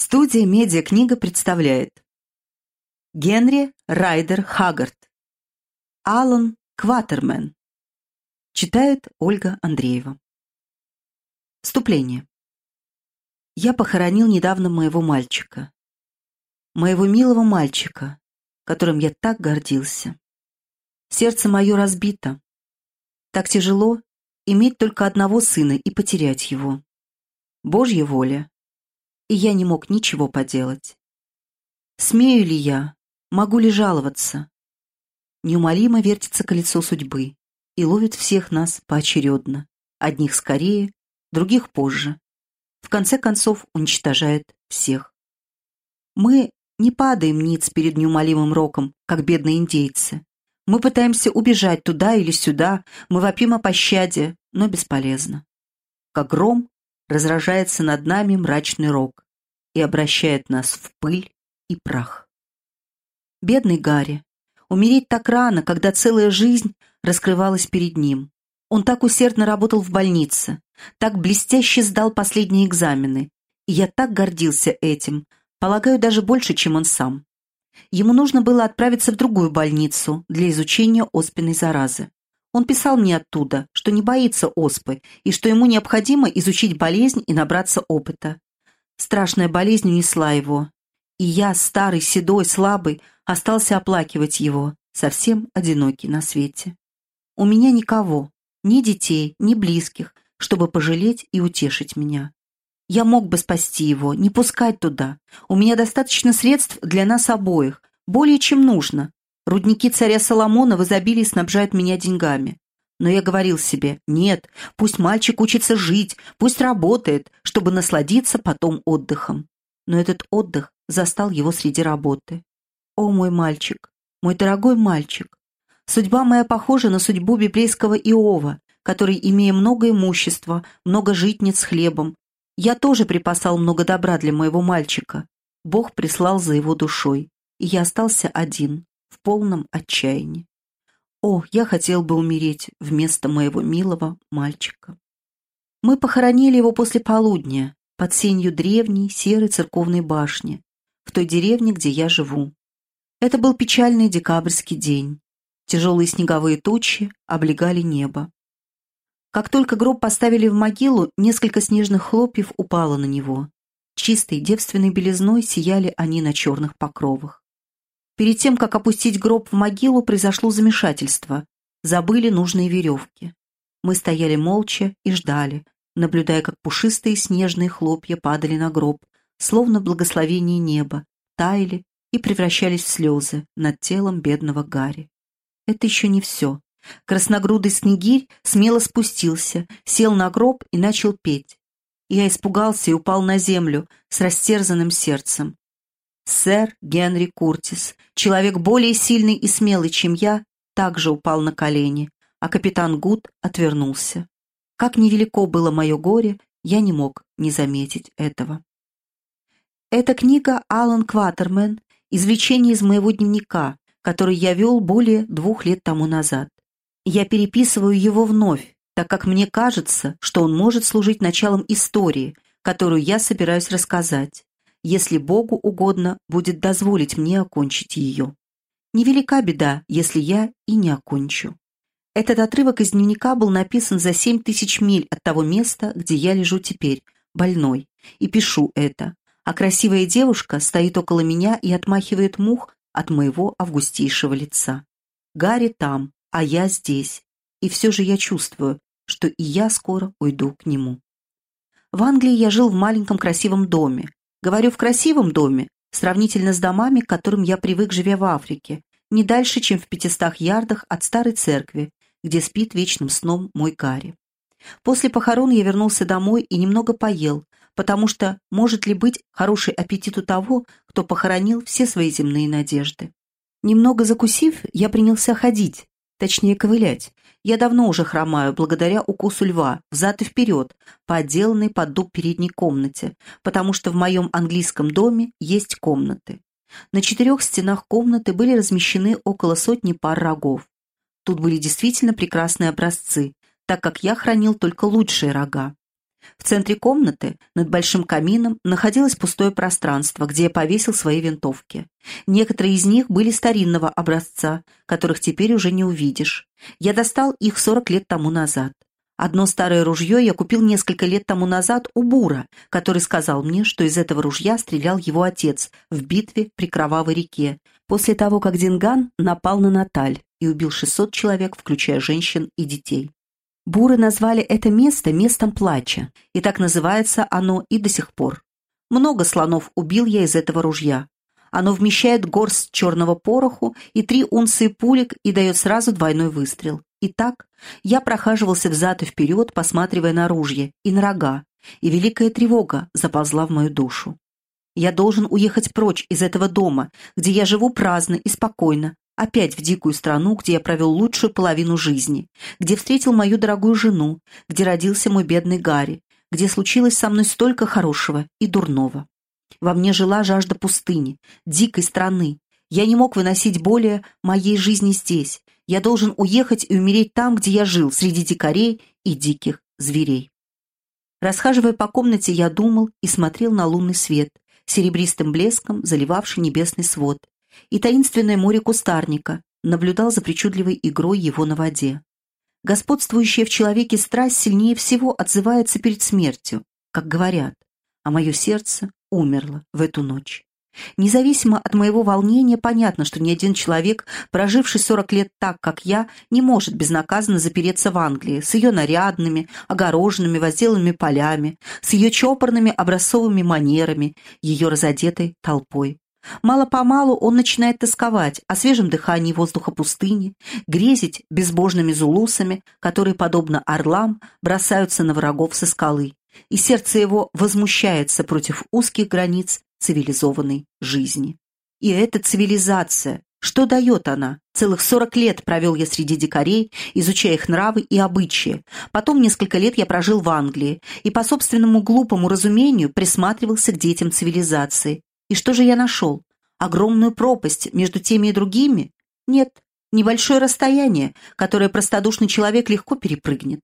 Студия «Медиакнига» представляет Генри Райдер Хаггард Алан Кватермен Читает Ольга Андреева Вступление Я похоронил недавно моего мальчика. Моего милого мальчика, которым я так гордился. Сердце мое разбито. Так тяжело иметь только одного сына и потерять его. Божья воля и я не мог ничего поделать. Смею ли я? Могу ли жаловаться? Неумолимо вертится колесо судьбы и ловит всех нас поочередно. Одних скорее, других позже. В конце концов уничтожает всех. Мы не падаем ниц перед неумолимым роком, как бедные индейцы. Мы пытаемся убежать туда или сюда, мы вопим о пощаде, но бесполезно. Как гром разражается над нами мрачный рок и обращает нас в пыль и прах. Бедный Гарри. Умереть так рано, когда целая жизнь раскрывалась перед ним. Он так усердно работал в больнице, так блестяще сдал последние экзамены, и я так гордился этим, полагаю, даже больше, чем он сам. Ему нужно было отправиться в другую больницу для изучения оспенной заразы. Он писал мне оттуда, что не боится оспы и что ему необходимо изучить болезнь и набраться опыта. Страшная болезнь унесла его, и я, старый, седой, слабый, остался оплакивать его, совсем одинокий на свете. У меня никого, ни детей, ни близких, чтобы пожалеть и утешить меня. Я мог бы спасти его, не пускать туда. У меня достаточно средств для нас обоих, более чем нужно, Рудники царя Соломона в изобилии снабжают меня деньгами. Но я говорил себе, нет, пусть мальчик учится жить, пусть работает, чтобы насладиться потом отдыхом. Но этот отдых застал его среди работы. О, мой мальчик, мой дорогой мальчик, судьба моя похожа на судьбу библейского Иова, который, имея много имущества, много житниц с хлебом, я тоже припасал много добра для моего мальчика. Бог прислал за его душой, и я остался один в полном отчаянии. О, я хотел бы умереть вместо моего милого мальчика. Мы похоронили его после полудня под сенью древней серой церковной башни, в той деревне, где я живу. Это был печальный декабрьский день. Тяжелые снеговые тучи облегали небо. Как только гроб поставили в могилу, несколько снежных хлопьев упало на него. Чистой девственной белизной сияли они на черных покровах. Перед тем, как опустить гроб в могилу, произошло замешательство. Забыли нужные веревки. Мы стояли молча и ждали, наблюдая, как пушистые снежные хлопья падали на гроб, словно благословение неба, таяли и превращались в слезы над телом бедного Гарри. Это еще не все. Красногрудый снегирь смело спустился, сел на гроб и начал петь. Я испугался и упал на землю с растерзанным сердцем. Сэр Генри Куртис, человек более сильный и смелый, чем я, также упал на колени, а капитан Гуд отвернулся. Как невелико было мое горе, я не мог не заметить этого. Эта книга Алан Кватермен «Извлечение из моего дневника», который я вел более двух лет тому назад. Я переписываю его вновь, так как мне кажется, что он может служить началом истории, которую я собираюсь рассказать если Богу угодно будет дозволить мне окончить ее. Невелика беда, если я и не окончу. Этот отрывок из дневника был написан за семь тысяч миль от того места, где я лежу теперь, больной, и пишу это, а красивая девушка стоит около меня и отмахивает мух от моего августейшего лица. Гарри там, а я здесь, и все же я чувствую, что и я скоро уйду к нему. В Англии я жил в маленьком красивом доме, Говорю в красивом доме, сравнительно с домами, к которым я привык, живя в Африке, не дальше, чем в пятистах ярдах от старой церкви, где спит вечным сном мой Гарри. После похорон я вернулся домой и немного поел, потому что может ли быть хороший аппетит у того, кто похоронил все свои земные надежды. Немного закусив, я принялся ходить, точнее ковылять, я давно уже хромаю, благодаря укусу льва, взад и вперед, по отделанной под дуб передней комнате, потому что в моем английском доме есть комнаты. На четырех стенах комнаты были размещены около сотни пар рогов. Тут были действительно прекрасные образцы, так как я хранил только лучшие рога. В центре комнаты, над большим камином, находилось пустое пространство, где я повесил свои винтовки. Некоторые из них были старинного образца, которых теперь уже не увидишь. Я достал их 40 лет тому назад. Одно старое ружье я купил несколько лет тому назад у Бура, который сказал мне, что из этого ружья стрелял его отец в битве при Кровавой реке, после того, как Динган напал на Наталь и убил 600 человек, включая женщин и детей. Буры назвали это место местом плача, и так называется оно и до сих пор. Много слонов убил я из этого ружья. Оно вмещает горсть черного пороху и три унции пулек и дает сразу двойной выстрел. Итак, я прохаживался взад и вперед, посматривая на ружье и на рога, и великая тревога заползла в мою душу. Я должен уехать прочь из этого дома, где я живу праздно и спокойно, опять в дикую страну, где я провел лучшую половину жизни, где встретил мою дорогую жену, где родился мой бедный Гарри, где случилось со мной столько хорошего и дурного. Во мне жила жажда пустыни, дикой страны. Я не мог выносить более моей жизни здесь, я должен уехать и умереть там, где я жил, среди дикарей и диких зверей. Расхаживая по комнате, я думал и смотрел на лунный свет, серебристым блеском заливавший небесный свод, и таинственное море кустарника, наблюдал за причудливой игрой его на воде. Господствующая в человеке страсть сильнее всего отзывается перед смертью, как говорят, а мое сердце умерло в эту ночь. Независимо от моего волнения, понятно, что ни один человек, проживший 40 лет так, как я, не может безнаказанно запереться в Англии с ее нарядными, огороженными, возделанными полями, с ее чопорными образцовыми манерами, ее разодетой толпой. Мало-помалу он начинает тосковать о свежем дыхании воздуха пустыни, грезить безбожными зулусами, которые, подобно орлам, бросаются на врагов со скалы, и сердце его возмущается против узких границ цивилизованной жизни. И эта цивилизация, что дает она? Целых сорок лет провел я среди дикарей, изучая их нравы и обычаи. Потом несколько лет я прожил в Англии и по собственному глупому разумению присматривался к детям цивилизации. И что же я нашел? Огромную пропасть между теми и другими? Нет, небольшое расстояние, которое простодушный человек легко перепрыгнет.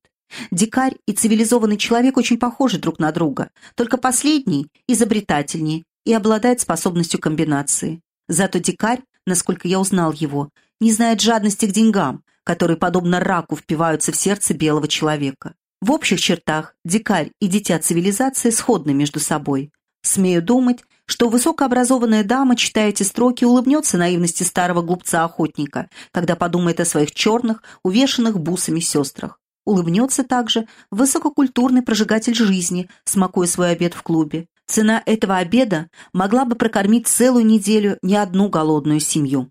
Дикарь и цивилизованный человек очень похожи друг на друга, только последний изобретательнее и обладает способностью комбинации. Зато дикарь, насколько я узнал его, не знает жадности к деньгам, которые, подобно раку, впиваются в сердце белого человека. В общих чертах дикарь и дитя цивилизации сходны между собой. Смею думать, что высокообразованная дама, читая эти строки, улыбнется наивности старого глупца-охотника, когда подумает о своих черных, увешанных бусами сестрах. Улыбнется также высококультурный прожигатель жизни, смакуя свой обед в клубе. Цена этого обеда могла бы прокормить целую неделю не одну голодную семью.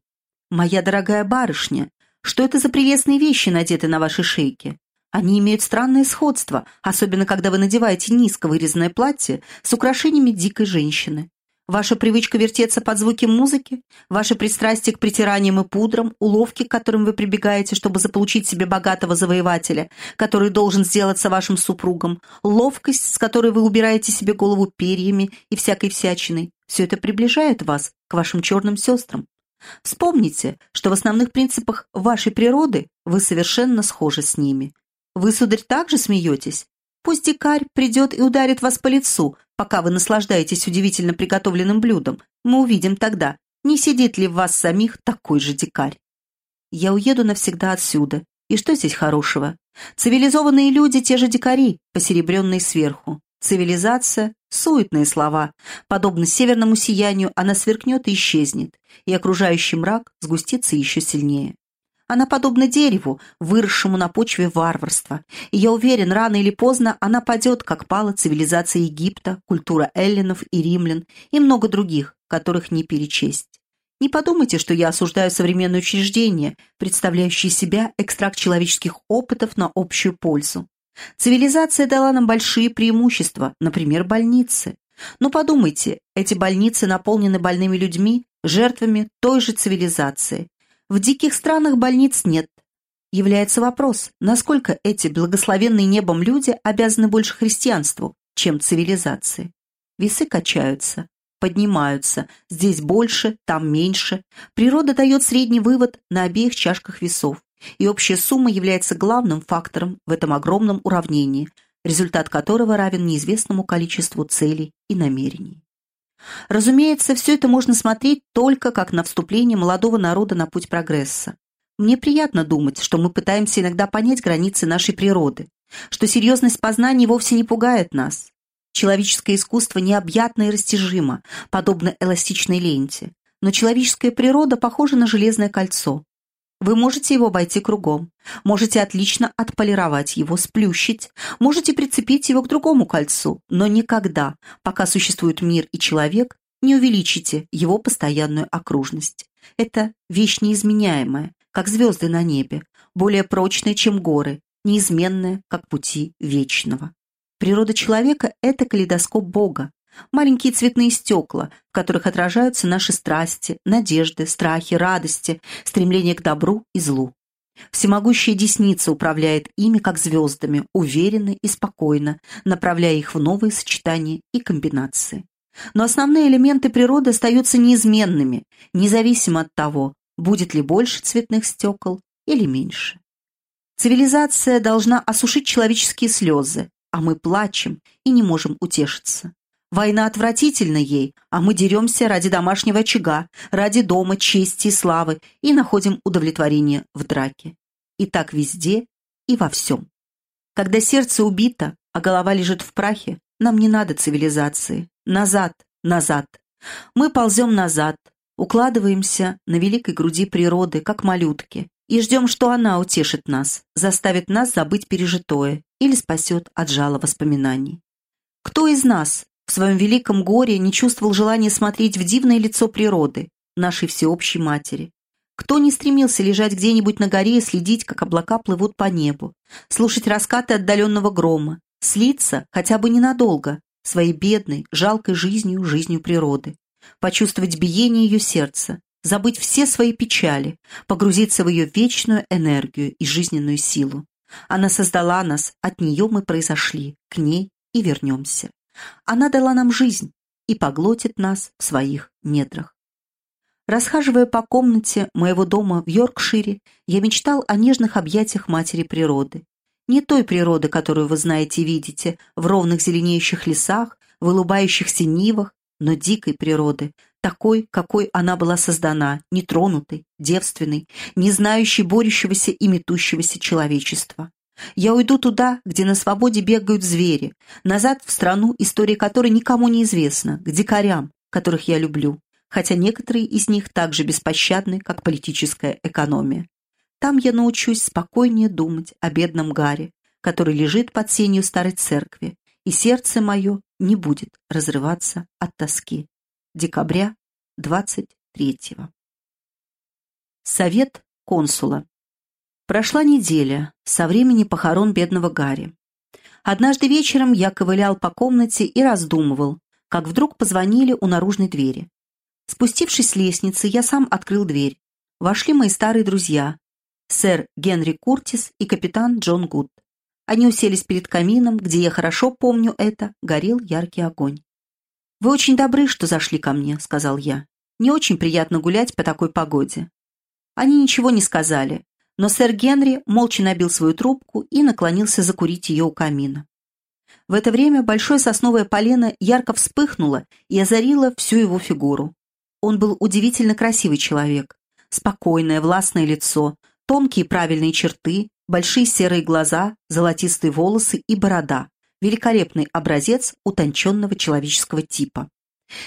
«Моя дорогая барышня, что это за прелестные вещи надеты на вашей шейке? Они имеют странное сходство, особенно когда вы надеваете низко вырезанное платье с украшениями дикой женщины. Ваша привычка вертеться под звуки музыки, ваше пристрастие к притираниям и пудрам, уловки, к которым вы прибегаете, чтобы заполучить себе богатого завоевателя, который должен сделаться вашим супругом, ловкость, с которой вы убираете себе голову перьями и всякой всячиной, все это приближает вас к вашим черным сестрам. Вспомните, что в основных принципах вашей природы вы совершенно схожи с ними. Вы, сударь, также смеетесь? Пусть дикарь придет и ударит вас по лицу, пока вы наслаждаетесь удивительно приготовленным блюдом. Мы увидим тогда, не сидит ли в вас самих такой же дикарь. Я уеду навсегда отсюда. И что здесь хорошего? Цивилизованные люди – те же дикари, посеребренные сверху. Цивилизация – суетные слова. Подобно северному сиянию, она сверкнет и исчезнет, и окружающий мрак сгустится еще сильнее. Она подобна дереву, выросшему на почве варварства. И я уверен, рано или поздно она падет, как пала цивилизация Египта, культура эллинов и римлян и много других, которых не перечесть. Не подумайте, что я осуждаю современные учреждения, представляющие себя экстракт человеческих опытов на общую пользу. Цивилизация дала нам большие преимущества, например, больницы. Но подумайте, эти больницы наполнены больными людьми, жертвами той же цивилизации. В диких странах больниц нет. Является вопрос, насколько эти благословенные небом люди обязаны больше христианству, чем цивилизации. Весы качаются, поднимаются, здесь больше, там меньше. Природа дает средний вывод на обеих чашках весов, и общая сумма является главным фактором в этом огромном уравнении, результат которого равен неизвестному количеству целей и намерений. Разумеется, все это можно смотреть только как на вступление молодого народа на путь прогресса. Мне приятно думать, что мы пытаемся иногда понять границы нашей природы, что серьезность познаний вовсе не пугает нас. Человеческое искусство необъятно и растяжимо, подобно эластичной ленте, но человеческая природа похожа на железное кольцо. Вы можете его обойти кругом, можете отлично отполировать его, сплющить, можете прицепить его к другому кольцу, но никогда, пока существует мир и человек, не увеличите его постоянную окружность. Это вещь неизменяемая, как звезды на небе, более прочная, чем горы, неизменная, как пути вечного. Природа человека – это калейдоскоп Бога, Маленькие цветные стекла, в которых отражаются наши страсти, надежды, страхи, радости, стремление к добру и злу. Всемогущая десница управляет ими, как звездами, уверенно и спокойно, направляя их в новые сочетания и комбинации. Но основные элементы природы остаются неизменными, независимо от того, будет ли больше цветных стекол или меньше. Цивилизация должна осушить человеческие слезы, а мы плачем и не можем утешиться. Война отвратительна ей, а мы деремся ради домашнего очага, ради дома, чести и славы и находим удовлетворение в драке. И так везде и во всем. Когда сердце убито, а голова лежит в прахе, нам не надо цивилизации. Назад, назад. Мы ползем назад, укладываемся на великой груди природы, как малютки, и ждем, что она утешит нас, заставит нас забыть пережитое или спасет от жала воспоминаний. Кто из нас, в своем великом горе не чувствовал желания смотреть в дивное лицо природы, нашей всеобщей матери. Кто не стремился лежать где-нибудь на горе и следить, как облака плывут по небу, слушать раскаты отдаленного грома, слиться, хотя бы ненадолго, своей бедной, жалкой жизнью, жизнью природы, почувствовать биение ее сердца, забыть все свои печали, погрузиться в ее вечную энергию и жизненную силу. Она создала нас, от нее мы произошли, к ней и вернемся. Она дала нам жизнь и поглотит нас в своих недрах. Расхаживая по комнате моего дома в Йоркшире, я мечтал о нежных объятиях матери природы. Не той природы, которую вы знаете и видите, в ровных зеленеющих лесах, в улыбающихся нивах, но дикой природы, такой, какой она была создана, нетронутой, девственной, не знающей борющегося и метущегося человечества. Я уйду туда, где на свободе бегают звери, назад в страну, история которой никому не известна, к дикарям, которых я люблю, хотя некоторые из них так же беспощадны, как политическая экономия. Там я научусь спокойнее думать о бедном Гаре, который лежит под сенью старой церкви, и сердце мое не будет разрываться от тоски. Декабря 23 -го. Совет консула. Прошла неделя со времени похорон бедного Гарри. Однажды вечером я ковылял по комнате и раздумывал, как вдруг позвонили у наружной двери. Спустившись с лестницы, я сам открыл дверь. Вошли мои старые друзья, сэр Генри Куртис и капитан Джон Гуд. Они уселись перед камином, где я хорошо помню это, горел яркий огонь. «Вы очень добры, что зашли ко мне», — сказал я. «Не очень приятно гулять по такой погоде». Они ничего не сказали, но сэр Генри молча набил свою трубку и наклонился закурить ее у камина. В это время большое сосновое полено ярко вспыхнуло и озарило всю его фигуру. Он был удивительно красивый человек. Спокойное, властное лицо, тонкие правильные черты, большие серые глаза, золотистые волосы и борода. Великолепный образец утонченного человеческого типа.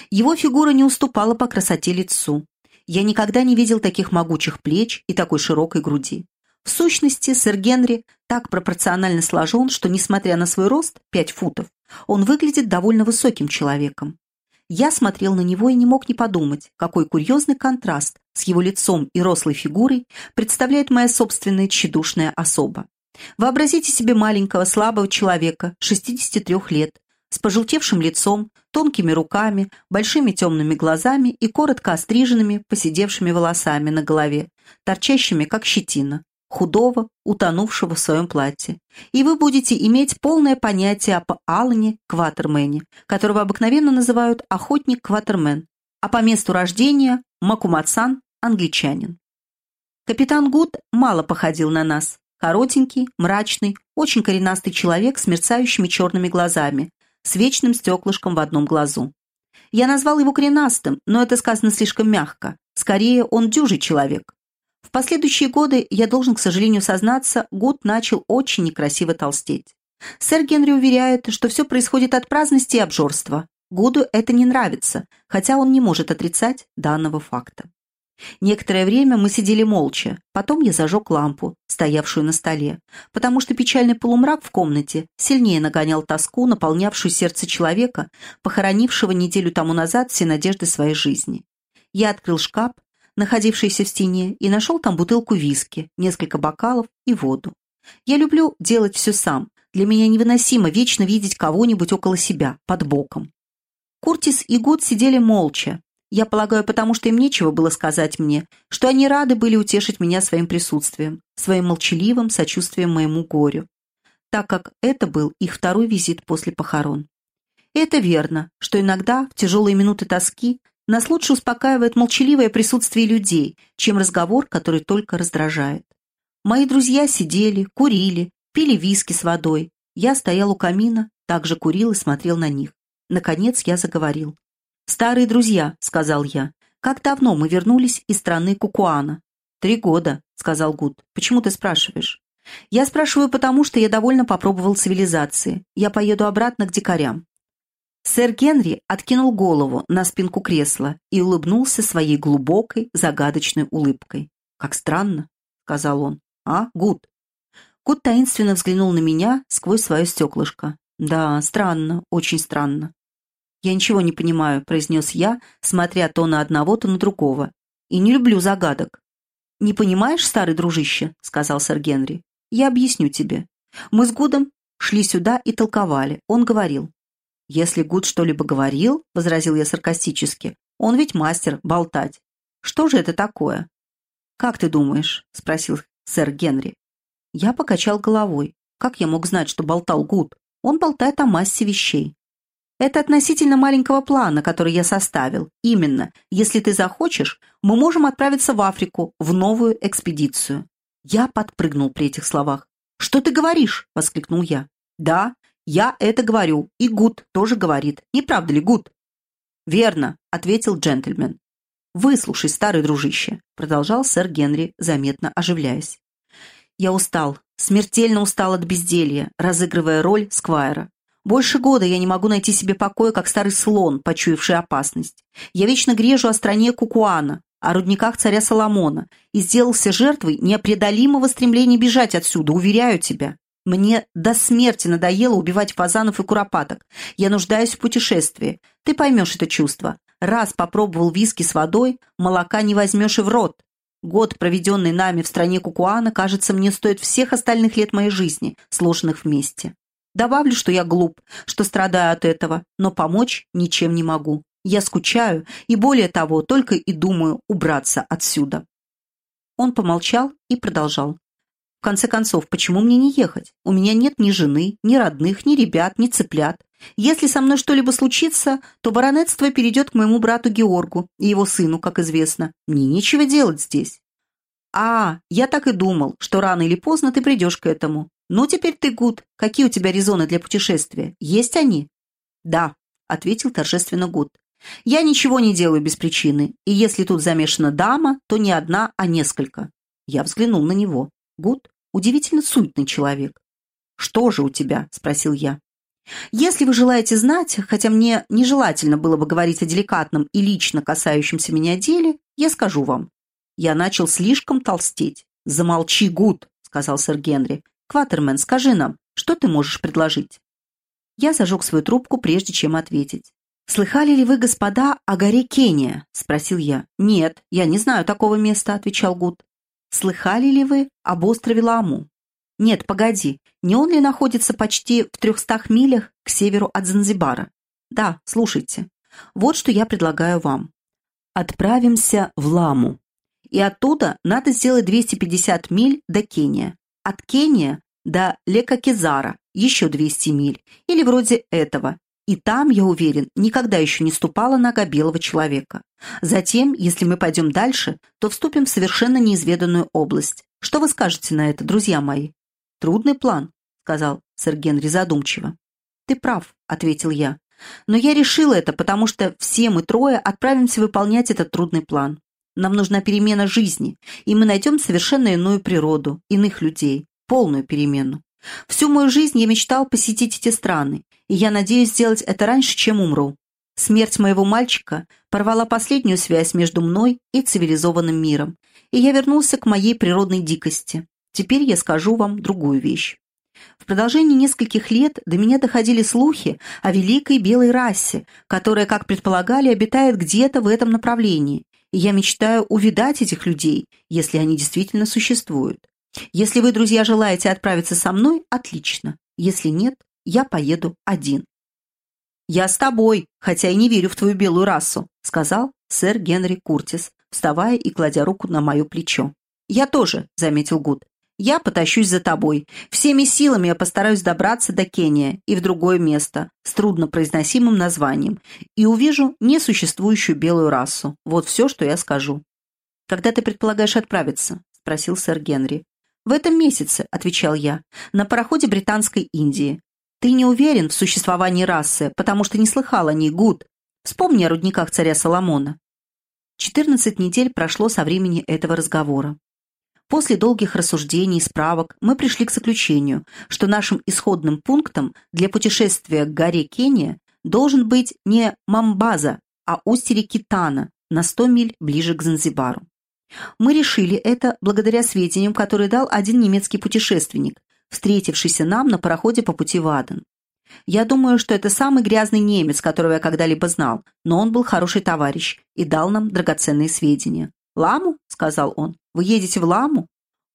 Его фигура не уступала по красоте лицу. Я никогда не видел таких могучих плеч и такой широкой груди. В сущности, сэр Генри так пропорционально сложен, что, несмотря на свой рост, 5 футов, он выглядит довольно высоким человеком. Я смотрел на него и не мог не подумать, какой курьезный контраст с его лицом и рослой фигурой представляет моя собственная тщедушная особа. Вообразите себе маленького слабого человека, 63 лет, с пожелтевшим лицом, тонкими руками, большими темными глазами и коротко остриженными, посидевшими волосами на голове, торчащими, как щетина, худого, утонувшего в своем платье. И вы будете иметь полное понятие об Алане Кватермене, которого обыкновенно называют охотник Кватермен, а по месту рождения Макумацан англичанин. Капитан Гуд мало походил на нас. Коротенький, мрачный, очень коренастый человек с мерцающими черными глазами, с вечным стеклышком в одном глазу. Я назвал его коренастым, но это сказано слишком мягко. Скорее, он дюжий человек. В последующие годы, я должен, к сожалению, сознаться, Гуд начал очень некрасиво толстеть. Сэр Генри уверяет, что все происходит от праздности и обжорства. Гуду это не нравится, хотя он не может отрицать данного факта. Некоторое время мы сидели молча, потом я зажег лампу, стоявшую на столе, потому что печальный полумрак в комнате сильнее нагонял тоску, наполнявшую сердце человека, похоронившего неделю тому назад все надежды своей жизни. Я открыл шкаф, находившийся в стене, и нашел там бутылку виски, несколько бокалов и воду. Я люблю делать все сам. Для меня невыносимо вечно видеть кого-нибудь около себя, под боком. Куртис и Гуд сидели молча, я полагаю, потому что им нечего было сказать мне, что они рады были утешить меня своим присутствием, своим молчаливым сочувствием моему горю, так как это был их второй визит после похорон. Это верно, что иногда, в тяжелые минуты тоски, нас лучше успокаивает молчаливое присутствие людей, чем разговор, который только раздражает. Мои друзья сидели, курили, пили виски с водой. Я стоял у камина, также курил и смотрел на них. Наконец я заговорил. «Старые друзья», — сказал я. «Как давно мы вернулись из страны Кукуана?» «Три года», — сказал Гуд. «Почему ты спрашиваешь?» «Я спрашиваю, потому что я довольно попробовал цивилизации. Я поеду обратно к дикарям». Сэр Генри откинул голову на спинку кресла и улыбнулся своей глубокой, загадочной улыбкой. «Как странно», — сказал он. «А, Гуд?» Гуд таинственно взглянул на меня сквозь свое стеклышко. «Да, странно, очень странно. «Я ничего не понимаю», — произнес я, смотря то на одного, то на другого. «И не люблю загадок». «Не понимаешь, старый дружище?» — сказал сэр Генри. «Я объясню тебе. Мы с Гудом шли сюда и толковали. Он говорил». «Если Гуд что-либо говорил», — возразил я саркастически, «он ведь мастер болтать. Что же это такое?» «Как ты думаешь?» — спросил сэр Генри. Я покачал головой. Как я мог знать, что болтал Гуд? Он болтает о массе вещей. Это относительно маленького плана, который я составил. Именно, если ты захочешь, мы можем отправиться в Африку, в новую экспедицию». Я подпрыгнул при этих словах. «Что ты говоришь?» — воскликнул я. «Да, я это говорю, и Гуд тоже говорит. Не правда ли, Гуд?» «Верно», — ответил джентльмен. «Выслушай, старый дружище», — продолжал сэр Генри, заметно оживляясь. «Я устал, смертельно устал от безделья, разыгрывая роль Сквайра. Больше года я не могу найти себе покоя, как старый слон, почуявший опасность. Я вечно грежу о стране Кукуана, о рудниках царя Соломона и сделался жертвой непреодолимого стремления бежать отсюда, уверяю тебя. Мне до смерти надоело убивать фазанов и куропаток. Я нуждаюсь в путешествии. Ты поймешь это чувство. Раз попробовал виски с водой, молока не возьмешь и в рот. Год, проведенный нами в стране Кукуана, кажется, мне стоит всех остальных лет моей жизни, сложенных вместе. Добавлю, что я глуп, что страдаю от этого, но помочь ничем не могу. Я скучаю и, более того, только и думаю убраться отсюда». Он помолчал и продолжал. «В конце концов, почему мне не ехать? У меня нет ни жены, ни родных, ни ребят, ни цыплят. Если со мной что-либо случится, то баронетство перейдет к моему брату Георгу и его сыну, как известно. Мне нечего делать здесь». «А, я так и думал, что рано или поздно ты придешь к этому. «Ну, теперь ты, Гуд, какие у тебя резоны для путешествия? Есть они?» «Да», — ответил торжественно Гуд. «Я ничего не делаю без причины, и если тут замешана дама, то не одна, а несколько». Я взглянул на него. Гуд — удивительно суетный человек. «Что же у тебя?» — спросил я. «Если вы желаете знать, хотя мне нежелательно было бы говорить о деликатном и лично касающемся меня деле, я скажу вам. Я начал слишком толстеть. «Замолчи, Гуд», — сказал сэр Генри. «Кватермен, скажи нам, что ты можешь предложить?» Я зажег свою трубку, прежде чем ответить. «Слыхали ли вы, господа, о горе Кения?» – спросил я. «Нет, я не знаю такого места», – отвечал Гуд. «Слыхали ли вы об острове Ламу?» «Нет, погоди, не он ли находится почти в трехстах милях к северу от Занзибара?» «Да, слушайте. Вот что я предлагаю вам. Отправимся в Ламу. И оттуда надо сделать 250 миль до Кения. От Кения до Лекакизара еще 200 миль, или вроде этого. И там, я уверен, никогда еще не ступала нога белого человека. Затем, если мы пойдем дальше, то вступим в совершенно неизведанную область. Что вы скажете на это, друзья мои? Трудный план, сказал сэр Генри задумчиво. Ты прав, ответил я. Но я решила это, потому что все мы трое отправимся выполнять этот трудный план. Нам нужна перемена жизни, и мы найдем совершенно иную природу, иных людей, полную перемену. Всю мою жизнь я мечтал посетить эти страны, и я надеюсь сделать это раньше, чем умру. Смерть моего мальчика порвала последнюю связь между мной и цивилизованным миром, и я вернулся к моей природной дикости. Теперь я скажу вам другую вещь. В продолжении нескольких лет до меня доходили слухи о великой белой расе, которая, как предполагали, обитает где-то в этом направлении, я мечтаю увидать этих людей, если они действительно существуют. Если вы, друзья, желаете отправиться со мной, отлично. Если нет, я поеду один. «Я с тобой, хотя и не верю в твою белую расу», сказал сэр Генри Куртис, вставая и кладя руку на мое плечо. «Я тоже», — заметил Гуд. Я потащусь за тобой. Всеми силами я постараюсь добраться до Кения и в другое место с труднопроизносимым названием и увижу несуществующую белую расу. Вот все, что я скажу. «Когда ты предполагаешь отправиться?» – спросил сэр Генри. «В этом месяце», – отвечал я, – «на пароходе Британской Индии. Ты не уверен в существовании расы, потому что не слыхал о ней, Гуд. Вспомни о рудниках царя Соломона». Четырнадцать недель прошло со времени этого разговора. После долгих рассуждений и справок мы пришли к заключению, что нашим исходным пунктом для путешествия к горе Кения должен быть не Мамбаза, а устье реки Тана на 100 миль ближе к Занзибару. Мы решили это благодаря сведениям, которые дал один немецкий путешественник, встретившийся нам на пароходе по пути в Аден. Я думаю, что это самый грязный немец, которого я когда-либо знал, но он был хороший товарищ и дал нам драгоценные сведения. «Ламу?» — сказал он. «Вы едете в Ламу?»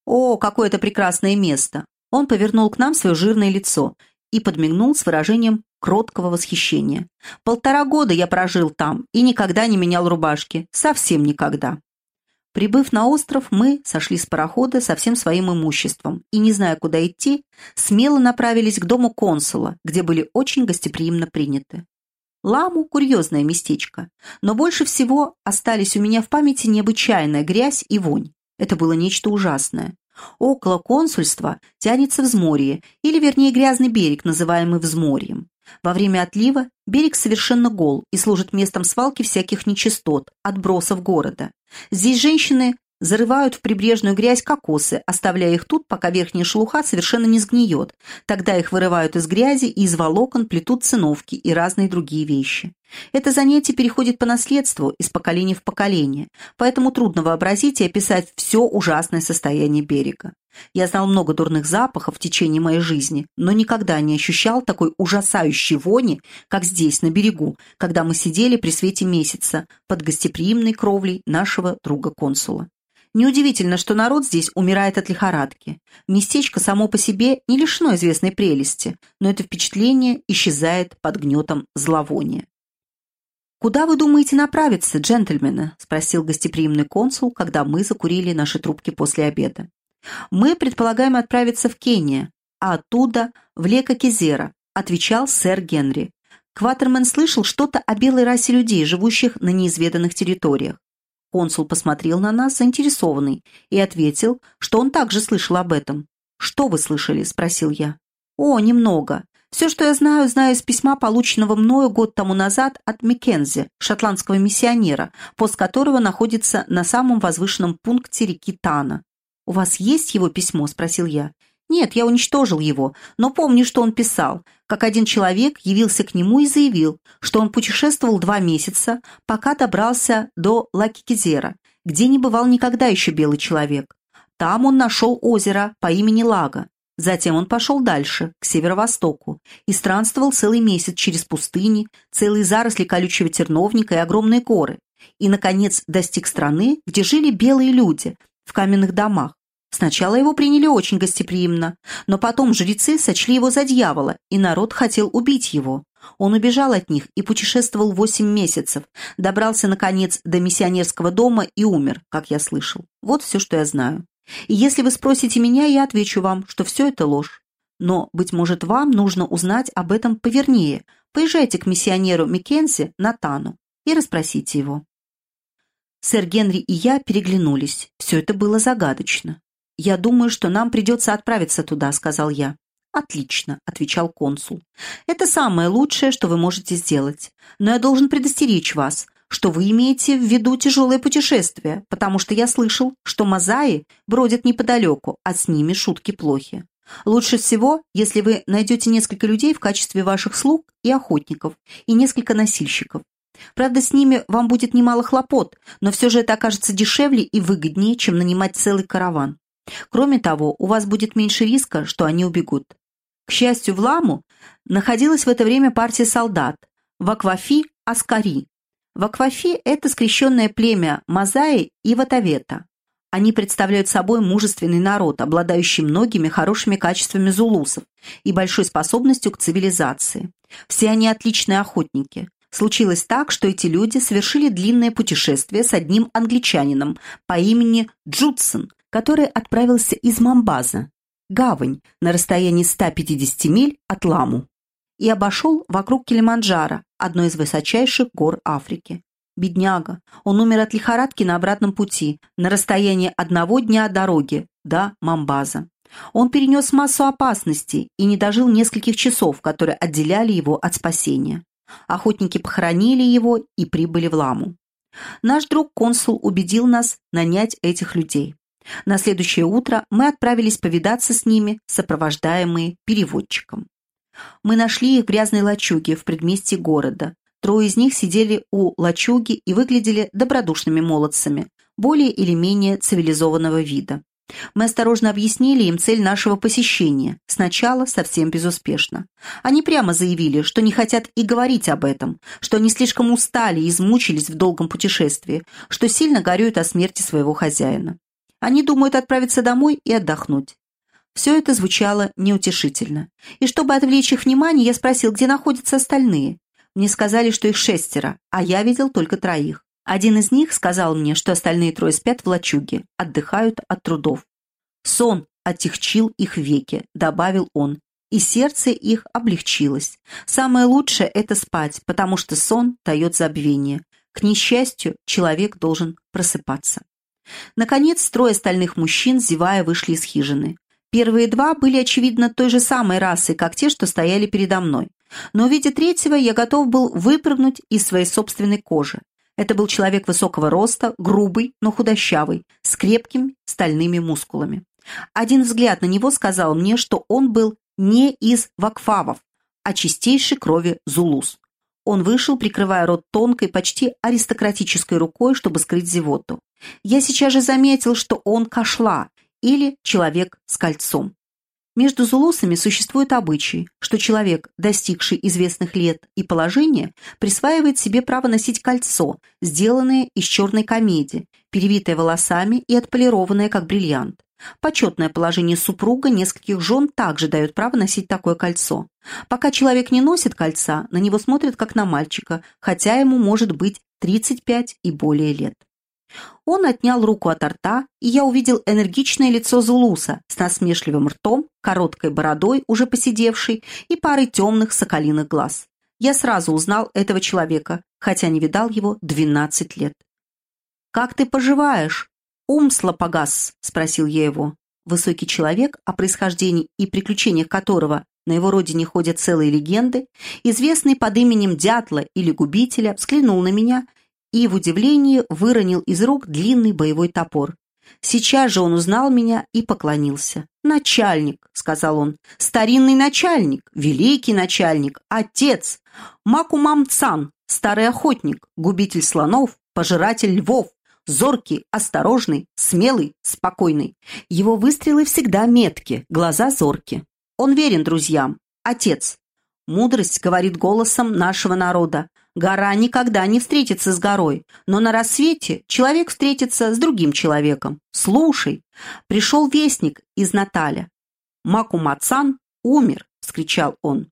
«О, какое это прекрасное место!» Он повернул к нам свое жирное лицо и подмигнул с выражением кроткого восхищения. «Полтора года я прожил там и никогда не менял рубашки. Совсем никогда». Прибыв на остров, мы сошли с парохода со всем своим имуществом и, не зная, куда идти, смело направились к дому консула, где были очень гостеприимно приняты. Ламу – курьезное местечко, но больше всего остались у меня в памяти необычайная грязь и вонь. Это было нечто ужасное. Около консульства тянется взморье, или вернее грязный берег, называемый взморьем. Во время отлива берег совершенно гол и служит местом свалки всяких нечистот, отбросов города. Здесь женщины зарывают в прибрежную грязь кокосы, оставляя их тут, пока верхняя шелуха совершенно не сгниет. Тогда их вырывают из грязи и из волокон плетут циновки и разные другие вещи. Это занятие переходит по наследству из поколения в поколение, поэтому трудно вообразить и описать все ужасное состояние берега. Я знал много дурных запахов в течение моей жизни, но никогда не ощущал такой ужасающей вони, как здесь, на берегу, когда мы сидели при свете месяца под гостеприимной кровлей нашего друга-консула. Неудивительно, что народ здесь умирает от лихорадки. Местечко само по себе не лишено известной прелести, но это впечатление исчезает под гнетом зловония. «Куда вы думаете направиться, джентльмены?» – спросил гостеприимный консул, когда мы закурили наши трубки после обеда. «Мы предполагаем отправиться в Кению, а оттуда в Лека-Кезера», – отвечал сэр Генри. Кватермен слышал что-то о белой расе людей, живущих на неизведанных территориях. Консул посмотрел на нас, заинтересованный, и ответил, что он также слышал об этом. «Что вы слышали?» – спросил я. «О, немного. Все, что я знаю, знаю из письма, полученного мною год тому назад от Маккензи, шотландского миссионера, пост которого находится на самом возвышенном пункте реки Тана. «У вас есть его письмо?» – спросил я. Нет, я уничтожил его, но помню, что он писал, как один человек явился к нему и заявил, что он путешествовал два месяца, пока добрался до Лакикизера, где не бывал никогда еще белый человек. Там он нашел озеро по имени Лага. Затем он пошел дальше, к северо-востоку, и странствовал целый месяц через пустыни, целые заросли колючего терновника и огромные горы, и, наконец, достиг страны, где жили белые люди в каменных домах, Сначала его приняли очень гостеприимно, но потом жрецы сочли его за дьявола, и народ хотел убить его. Он убежал от них и путешествовал восемь месяцев, добрался, наконец, до миссионерского дома и умер, как я слышал. Вот все, что я знаю. И если вы спросите меня, я отвечу вам, что все это ложь. Но, быть может, вам нужно узнать об этом повернее. Поезжайте к миссионеру Маккензи Натану и расспросите его. Сэр Генри и я переглянулись. Все это было загадочно. «Я думаю, что нам придется отправиться туда», — сказал я. «Отлично», — отвечал консул. «Это самое лучшее, что вы можете сделать. Но я должен предостеречь вас, что вы имеете в виду тяжелое путешествие, потому что я слышал, что мозаи бродят неподалеку, а с ними шутки плохи. Лучше всего, если вы найдете несколько людей в качестве ваших слуг и охотников, и несколько носильщиков. Правда, с ними вам будет немало хлопот, но все же это окажется дешевле и выгоднее, чем нанимать целый караван. Кроме того, у вас будет меньше риска, что они убегут. К счастью, в Ламу находилась в это время партия солдат в Аквафи Аскари. В Аквафи это скрещенное племя Мазаи и Ватавета. Они представляют собой мужественный народ, обладающий многими хорошими качествами зулусов и большой способностью к цивилизации. Все они отличные охотники. Случилось так, что эти люди совершили длинное путешествие с одним англичанином по имени Джудсон, который отправился из Мамбаза, гавань на расстоянии 150 миль от Ламу, и обошел вокруг Килиманджаро, одной из высочайших гор Африки. Бедняга, он умер от лихорадки на обратном пути, на расстоянии одного дня дороги до Мамбаза. Он перенес массу опасностей и не дожил нескольких часов, которые отделяли его от спасения. Охотники похоронили его и прибыли в Ламу. Наш друг-консул убедил нас нанять этих людей. На следующее утро мы отправились повидаться с ними, сопровождаемые переводчиком. Мы нашли их в грязной лачуге в предместье города. Трое из них сидели у лачуги и выглядели добродушными молодцами, более или менее цивилизованного вида. Мы осторожно объяснили им цель нашего посещения, сначала совсем безуспешно. Они прямо заявили, что не хотят и говорить об этом, что они слишком устали и измучились в долгом путешествии, что сильно горюют о смерти своего хозяина. Они думают отправиться домой и отдохнуть. Все это звучало неутешительно. И чтобы отвлечь их внимание, я спросил, где находятся остальные. Мне сказали, что их шестеро, а я видел только троих. Один из них сказал мне, что остальные трое спят в лачуге, отдыхают от трудов. Сон отягчил их веки, добавил он, и сердце их облегчилось. Самое лучшее – это спать, потому что сон дает забвение. К несчастью, человек должен просыпаться. Наконец, трое остальных мужчин, зевая, вышли из хижины. Первые два были, очевидно, той же самой расы, как те, что стояли передо мной. Но, видя третьего, я готов был выпрыгнуть из своей собственной кожи. Это был человек высокого роста, грубый, но худощавый, с крепкими стальными мускулами. Один взгляд на него сказал мне, что он был не из вакфавов, а чистейшей крови зулус. Он вышел, прикрывая рот тонкой, почти аристократической рукой, чтобы скрыть зевоту. Я сейчас же заметил, что он кашла, или человек с кольцом. Между зулусами существует обычай, что человек, достигший известных лет и положения, присваивает себе право носить кольцо, сделанное из черной комедии, перевитое волосами и отполированное, как бриллиант. Почетное положение супруга нескольких жен также дает право носить такое кольцо. Пока человек не носит кольца, на него смотрят как на мальчика, хотя ему может быть 35 и более лет. Он отнял руку от рта, и я увидел энергичное лицо Зулуса с насмешливым ртом, короткой бородой, уже посидевшей, и парой темных соколиных глаз. Я сразу узнал этого человека, хотя не видал его 12 лет. «Как ты поживаешь?» «Умсла погас», — спросил я его. Высокий человек, о происхождении и приключениях которого на его родине ходят целые легенды, известный под именем Дятла или Губителя, взглянул на меня и в удивлении выронил из рук длинный боевой топор. Сейчас же он узнал меня и поклонился. «Начальник», — сказал он, — «старинный начальник, великий начальник, отец, Макумамцан, старый охотник, губитель слонов, пожиратель львов, зоркий, осторожный, смелый, спокойный. Его выстрелы всегда метки, глаза зорки. Он верен друзьям. Отец. Мудрость говорит голосом нашего народа. Гора никогда не встретится с горой, но на рассвете человек встретится с другим человеком. Слушай, пришел вестник из Наталя. Макумацан умер, вскричал он.